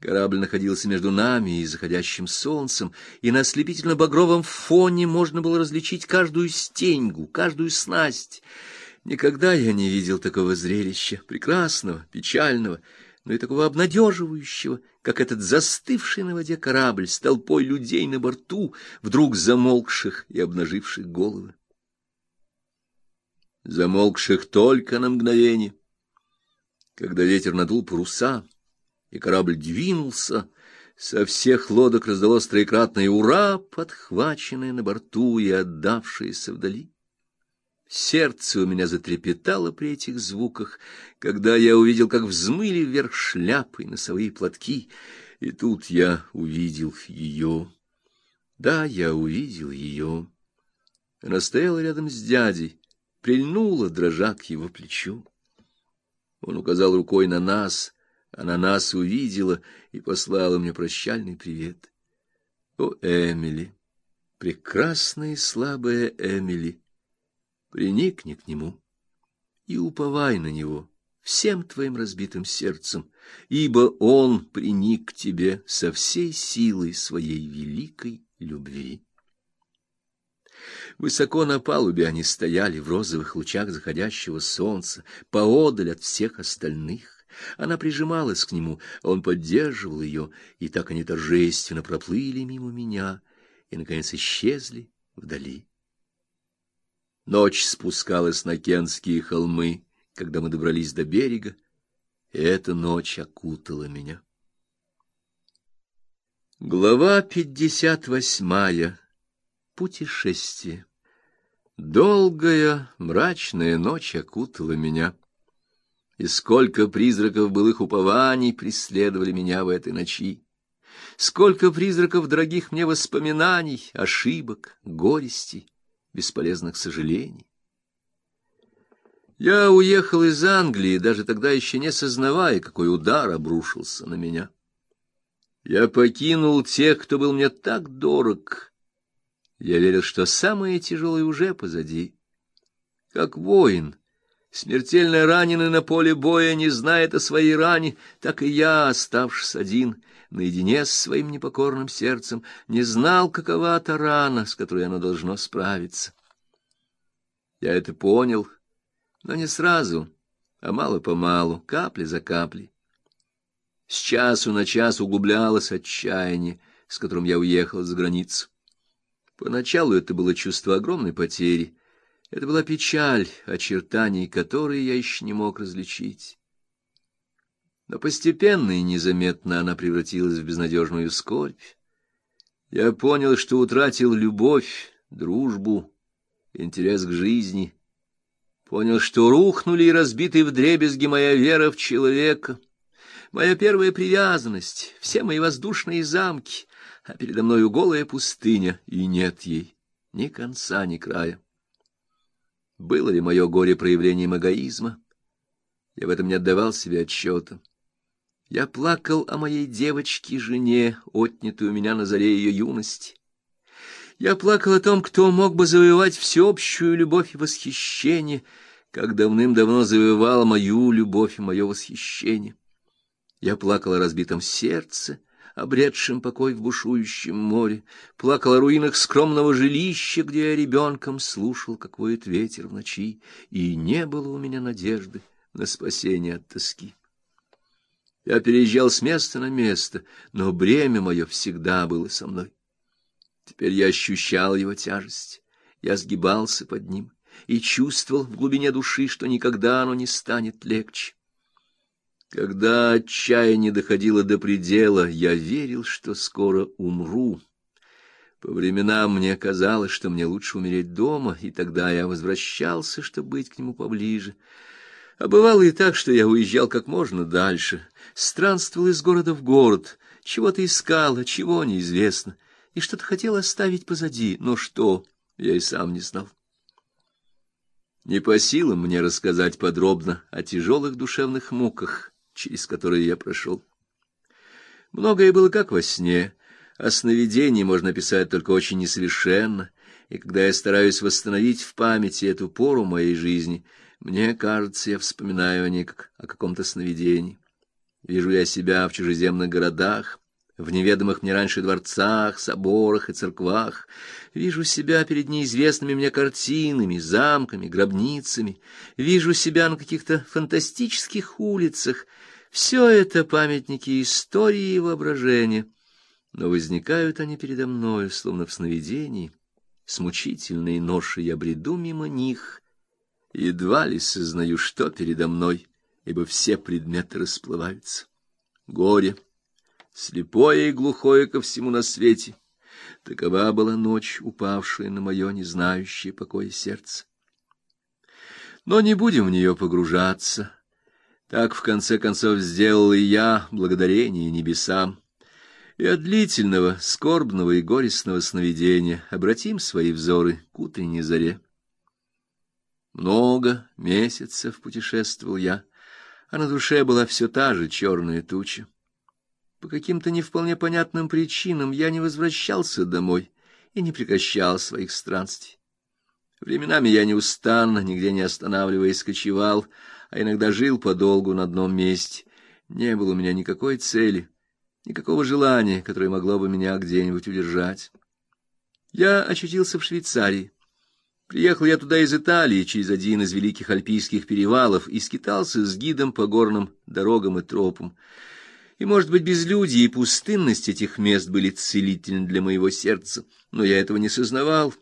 Корабль находился между нами и заходящим солнцем, и на ослепительно-багровом фоне можно было различить каждую стеньгу, каждую снасть. Никогда я не видел такого зрелища, прекрасного, печального, но и такого обнадеживающего, как этот застывший на воде корабль с толпой людей на борту, вдруг замолкших и обнаживших головы. Замолкших только на мгновение. Когда ветер надул паруса, и корабль двинулся, со всех лодок раздалось троекратное «Ура!», подхваченное на борту и отдавшееся вдали. Сердце у меня затрепетало при этих звуках, когда я увидел, как взмыли вверх шляпы и носовые платки, и тут я увидел ее. Да, я увидел ее. Она стояла рядом с дядей, прильнула, дрожа к его плечу. Он указал рукой на нас, она нас увидела и послала мне прощальный привет. О, Эмили, прекрасная и слабая Эмили! приникни к нему и уповай на него всем твоим разбитым сердцем, ибо он приник к тебе со всей силой своей великой любви. Высоко на палубе они стояли в розовых лучах заходящего солнца, поодаль от всех остальных. Она прижималась к нему, он поддерживал ее, и так они торжественно проплыли мимо меня и, наконец, исчезли вдали. Ночь спускалась на Кенские холмы, когда мы добрались до берега, и эта ночь окутала меня. Глава пятьдесят восьмая. Путешествие. Долгая, мрачная ночь окутала меня, и сколько призраков былых упований преследовали меня в этой ночи. Сколько призраков дорогих мне воспоминаний, ошибок, горестей бесполезных сожалений. Я уехал из Англии, даже тогда еще не сознавая, какой удар обрушился на меня. Я покинул тех, кто был мне так дорог. Я верил, что самое тяжелое уже позади. Как воин, смертельно раненый на поле боя, не знает о своей ране, так и я, оставшись один, наедине с своим непокорным сердцем, не знал, какова та рана, с которой оно должно справиться. Я это понял, но не сразу, а мало-помалу, капли за каплей. С часу на час углублялось отчаяние, с которым я уехал за границу. Поначалу это было чувство огромной потери, это была печаль, очертаний которой я еще не мог различить. Но постепенно и незаметно она превратилась в безнадежную скорбь. Я понял, что утратил любовь, дружбу, интерес к жизни. Понял, что рухнули и разбиты вдребезги моя вера в человека, моя первая привязанность, все мои воздушные замки, а передо мною голая пустыня, и нет ей ни конца, ни края. Было ли мое горе проявлением эгоизма? Я в этом не отдавал себе отчета. Я плакал о моей девочке-жене, отнятой у меня на заре ее юности. Я плакал о том, кто мог бы завоевать всеобщую любовь и восхищение, как давным-давно завоевал мою любовь и мое восхищение. Я плакал о разбитом сердце, обретшем покой в бушующем море, плакал о руинах скромного жилища, где я ребенком слушал, как воет ветер в ночи, и не было у меня надежды на спасение от тоски. Я переезжал с места на место, но бремя мое всегда было со мной. Теперь я ощущал его тяжесть, я сгибался под ним и чувствовал в глубине души, что никогда оно не станет легче. Когда отчаяние доходило до предела, я верил, что скоро умру. По временам мне казалось, что мне лучше умереть дома, и тогда я возвращался, чтобы быть к нему поближе. А бывало и так, что я уезжал как можно дальше, странствовал из города в город, чего-то искал, а чего неизвестно, и что-то хотел оставить позади, но что, я и сам не знал. Не по силам мне рассказать подробно о тяжелых душевных муках, через которые я прошел. Многое было как во сне, о сновидении можно писать только очень несовершенно, и когда я стараюсь восстановить в памяти эту пору моей жизни — мне кажется, я вспоминаю о ней как о каком-то сновидении. Вижу я себя в чужеземных городах, в неведомых мне раньше дворцах, соборах и церквах. Вижу себя перед неизвестными мне картинами, замками, гробницами. Вижу себя на каких-то фантастических улицах. Все это памятники истории и воображения. Но возникают они передо мною, словно в сновидении. С мучительной я бреду мимо них. Едва ли сознаю, что передо мной, ибо все предметы расплываются. Горе — слепое и глухое ко всему на свете. Такова была ночь, упавшая на мое незнающее покоя сердце. Но не будем в нее погружаться. Так, в конце концов, сделал и я, благодарение небесам. И от длительного, скорбного и горестного сновидения обратим свои взоры к утренней заре. Много месяцев путешествовал я, а на душе была все та же черная туча. По каким-то не вполне понятным причинам я не возвращался домой и не прекращал своих странствий. Временами я неустанно, нигде не останавливаясь, кочевал, а иногда жил подолгу на одном месте. Не было у меня никакой цели, никакого желания, которое могло бы меня где-нибудь удержать. Я очутился в Швейцарии. Приехал я туда из Италии через один из великих альпийских перевалов и скитался с гидом по горным дорогам и тропам. И, может быть, безлюдие и пустынность этих мест были целительны для моего сердца, но я этого не сознавал.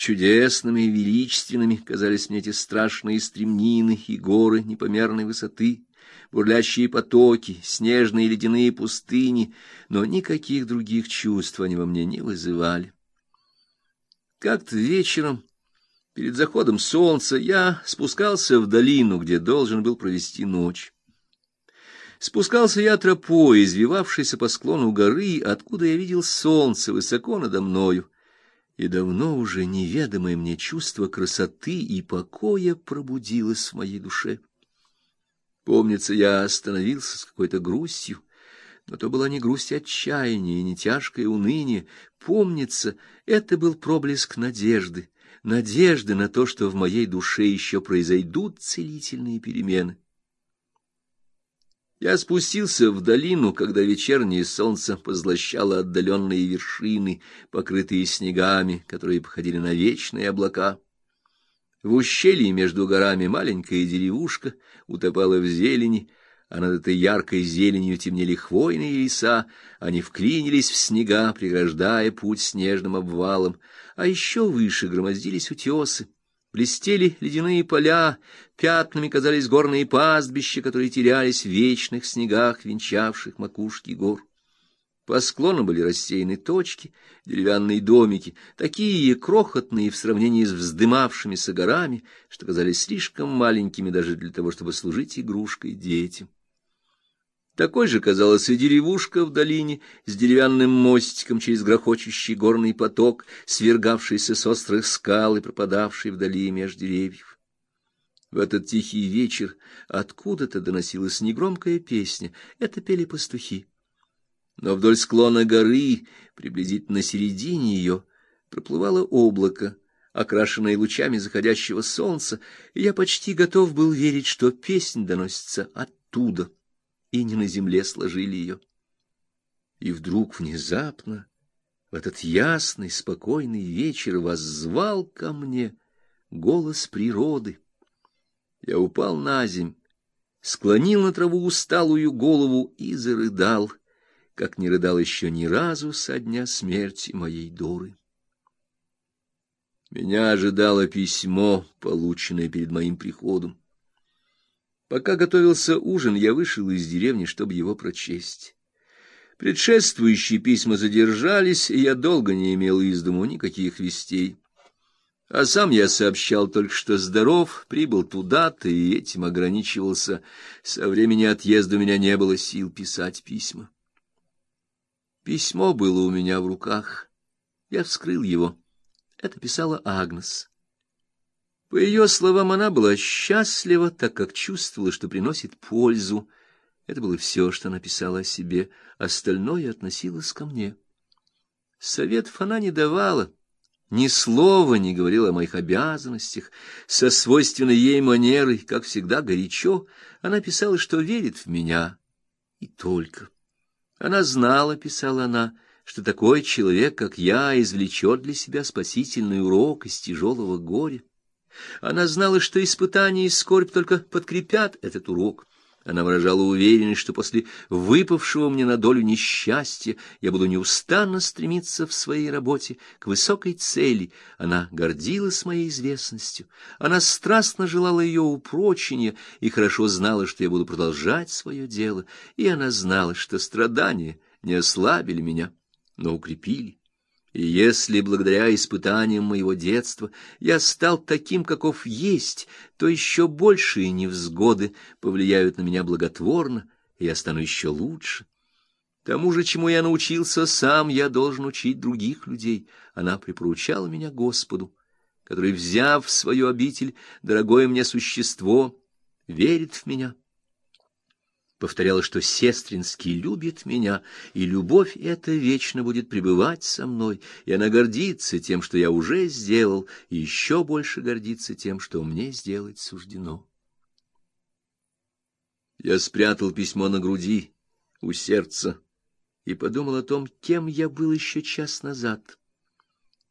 Чудесными и величественными казались мне эти страшные стремнины и горы непомерной высоты, бурлящие потоки, снежные и ледяные пустыни, но никаких других чувств они во мне не вызывали. Как-то вечером, перед заходом солнца, я спускался в долину, где должен был провести ночь. Спускался я тропой, извивавшейся по склону горы, откуда я видел солнце высоко надо мною, и давно уже неведомое мне чувство красоты и покоя пробудилось в моей душе. Помнится, я остановился с какой-то грустью, но то была не грусть отчаяния и не тяжкое уныние. Помнится, это был проблеск надежды, надежды на то, что в моей душе еще произойдут целительные перемены. Я спустился в долину, когда вечернее солнце позлощало отдаленные вершины, покрытые снегами, которые походили на вечные облака. В ущелье между горами маленькая деревушка утопала в зелени, а над этой яркой зеленью темнели хвойные леса, они вклинились в снега, преграждая путь снежным обвалом, а еще выше громоздились утесы. Блестели ледяные поля, пятнами казались горные пастбища, которые терялись в вечных снегах, венчавших макушки гор. По склонам были рассеяны точки, деревянные домики, такие крохотные в сравнении с вздымавшимися горами, что казались слишком маленькими даже для того, чтобы служить игрушкой детям. Такой же казалась и деревушка в долине с деревянным мостиком через грохочущий горный поток, свергавшийся с острых скал и пропадавший вдали меж деревьев. В этот тихий вечер откуда-то доносилась негромкая песня, это пели пастухи. Но вдоль склона горы, приблизительно середине ее, проплывало облако, окрашенное лучами заходящего солнца, и я почти готов был верить, что песнь доносится оттуда и не на земле сложили ее. И вдруг внезапно в этот ясный, спокойный вечер воззвал ко мне голос природы. Я упал на земь, склонил на траву усталую голову и зарыдал, как не рыдал еще ни разу со дня смерти моей Доры. Меня ожидало письмо, полученное перед моим приходом. Пока готовился ужин, я вышел из деревни, чтобы его прочесть. Предшествующие письма задержались, и я долго не имел из дому никаких вестей. А сам я сообщал только, что здоров, прибыл туда-то, и этим ограничивался. Со времени отъезда у меня не было сил писать письма. Письмо было у меня в руках. Я вскрыл его. Это писала Агнес. По ее словам, она была счастлива, так как чувствовала, что приносит пользу. Это было все, что она писала о себе, остальное относилось ко мне. Советов она не давала, ни слова не говорила о моих обязанностях, со свойственной ей манерой, как всегда, горячо, она писала, что верит в меня, и только. Она знала, писала она, что такой человек, как я, извлечет для себя спасительный урок из тяжелого горя. Она знала, что испытания и скорбь только подкрепят этот урок. Она выражала уверенность, что после выпавшего мне на долю несчастья я буду неустанно стремиться в своей работе к высокой цели. Она гордилась моей известностью. Она страстно желала ее упрочения и хорошо знала, что я буду продолжать свое дело. И она знала, что страдания не ослабили меня, но укрепили. И если благодаря испытаниям моего детства я стал таким, каков есть, то еще большие невзгоды повлияют на меня благотворно, и я стану еще лучше. Тому же, чему я научился сам, я должен учить других людей. Она припоручала меня Господу, который, взяв в свою обитель дорогое мне существо, верит в меня повторяла, что сестринский любит меня, и любовь эта вечно будет пребывать со мной, и она гордится тем, что я уже сделал, и еще больше гордится тем, что мне сделать суждено. Я спрятал письмо на груди, у сердца, и подумал о том, кем я был еще час назад.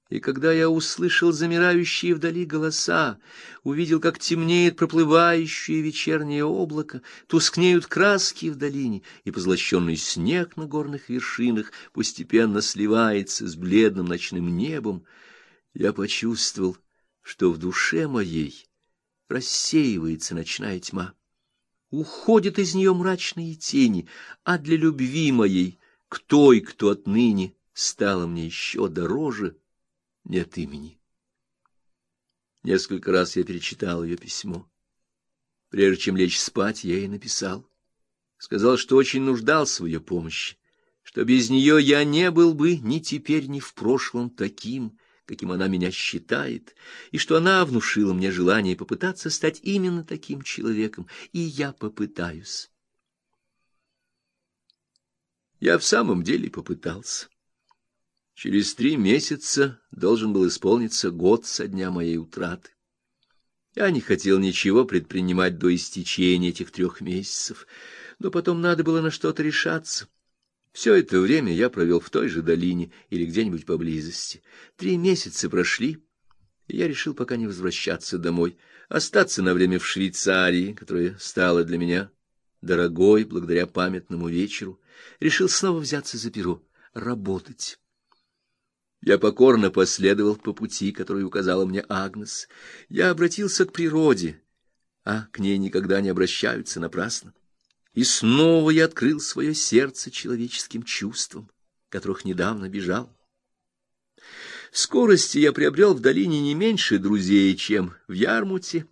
И когда я услышал замирающие вдали голоса, увидел, как темнеет проплывающее вечернее облако, тускнеют краски в долине, и позлощенный снег на горных вершинах постепенно сливается с бледным ночным небом, я почувствовал, что в душе моей рассеивается ночная тьма. Уходят из нее мрачные тени, а для любви моей, к той, кто отныне стала мне еще дороже, нет имени. Несколько раз я перечитал ее письмо. Прежде чем лечь спать, я ей написал. Сказал, что очень нуждался в ее помощи, что без нее я не был бы ни теперь, ни в прошлом таким, каким она меня считает, и что она внушила мне желание попытаться стать именно таким человеком, и я попытаюсь. Я в самом деле попытался. Через три месяца должен был исполниться год со дня моей утраты. Я не хотел ничего предпринимать до истечения этих трех месяцев, но потом надо было на что-то решаться. Все это время я провел в той же долине или где-нибудь поблизости. Три месяца прошли, и я решил пока не возвращаться домой, остаться на время в Швейцарии, которая стала для меня дорогой благодаря памятному вечеру. Решил снова взяться за перо, работать. Я покорно последовал по пути, который указала мне Агнес. Я обратился к природе, а к ней никогда не обращаются напрасно. И снова я открыл свое сердце человеческим чувствам, которых недавно бежал. В скорости я приобрел в долине не меньше друзей, чем в Ярмуте,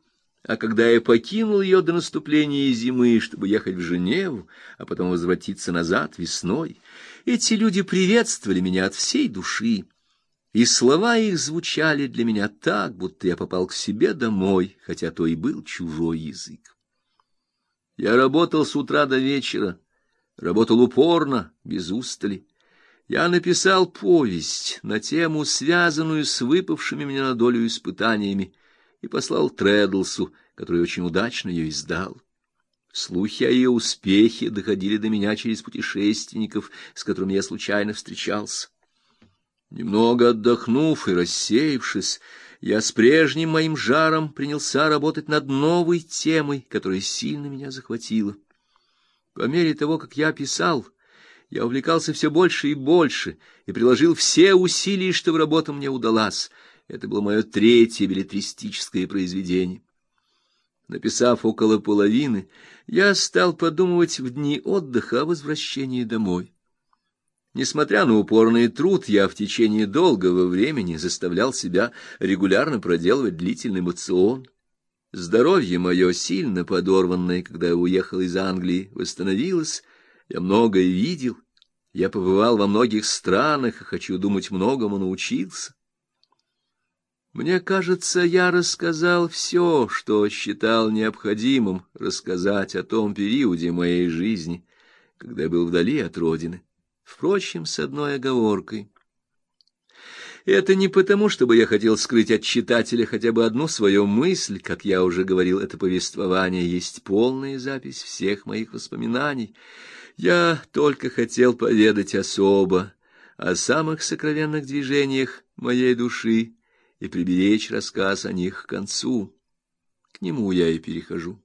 а когда я покинул ее до наступления зимы, чтобы ехать в Женеву, а потом возвратиться назад весной, эти люди приветствовали меня от всей души и слова их звучали для меня так, будто я попал к себе домой, хотя то и был чужой язык. Я работал с утра до вечера, работал упорно, без устали. Я написал повесть на тему, связанную с выпавшими мне на долю испытаниями, и послал Тредлсу, который очень удачно ее издал. Слухи о ее успехе доходили до меня через путешественников, с которыми я случайно встречался. Немного отдохнув и рассеявшись, я с прежним моим жаром принялся работать над новой темой, которая сильно меня захватила. По мере того, как я писал, я увлекался все больше и больше и приложил все усилия, чтобы работа мне удалась. Это было мое третье беллетристическое произведение. Написав около половины, я стал подумывать в дни отдыха о возвращении домой. Несмотря на упорный труд, я в течение долгого времени заставлял себя регулярно проделывать длительный мацион. Здоровье мое, сильно подорванное, когда я уехал из Англии, восстановилось. Я многое видел. Я побывал во многих странах и, хочу думать, многому научился. Мне кажется, я рассказал все, что считал необходимым рассказать о том периоде моей жизни, когда я был вдали от родины. Впрочем, с одной оговоркой. Это не потому, чтобы я хотел скрыть от читателя хотя бы одну свою мысль, как я уже говорил, это повествование есть полная запись всех моих воспоминаний. Я только хотел поведать особо о самых сокровенных движениях моей души и приберечь рассказ о них к концу. К нему я и перехожу.